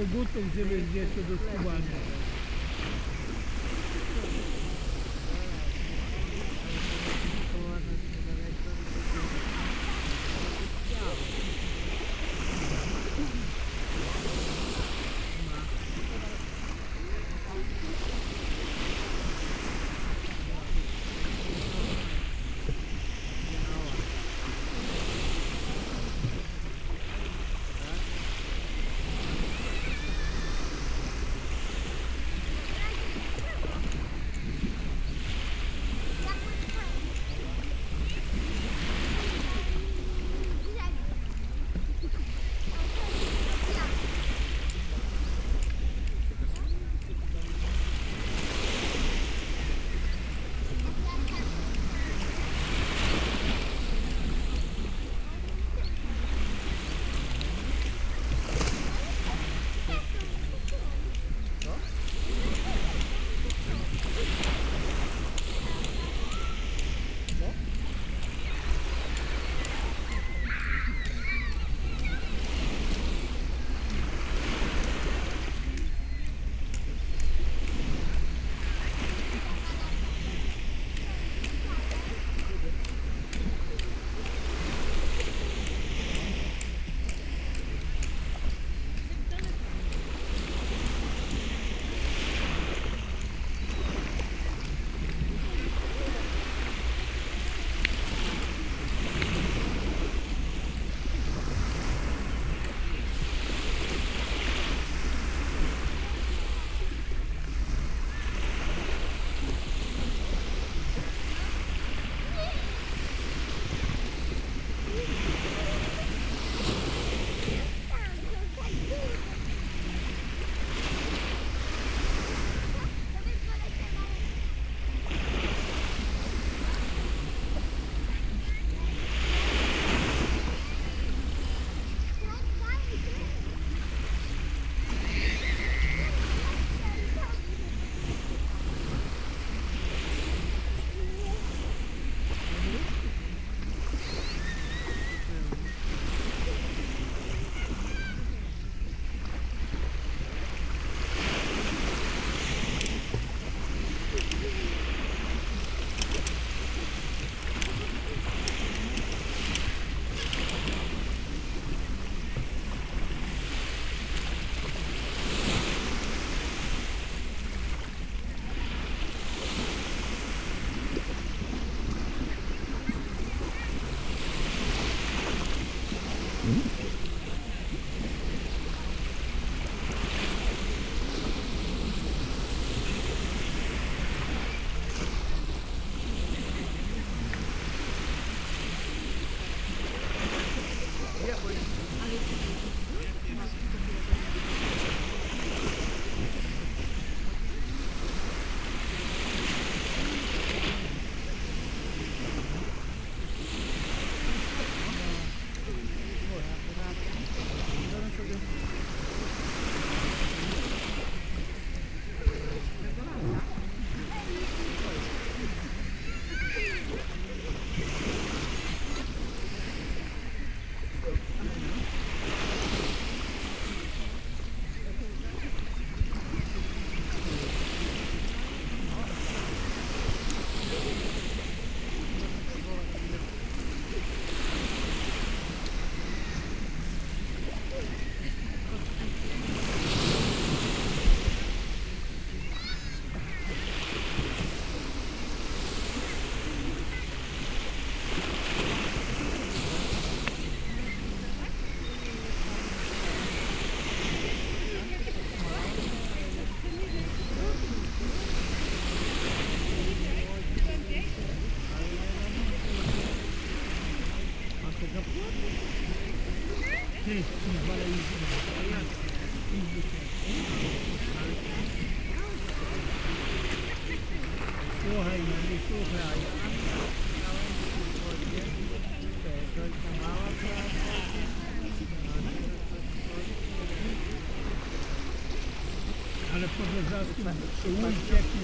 Kogutów, żeby jeszcze do skubania. 嗯。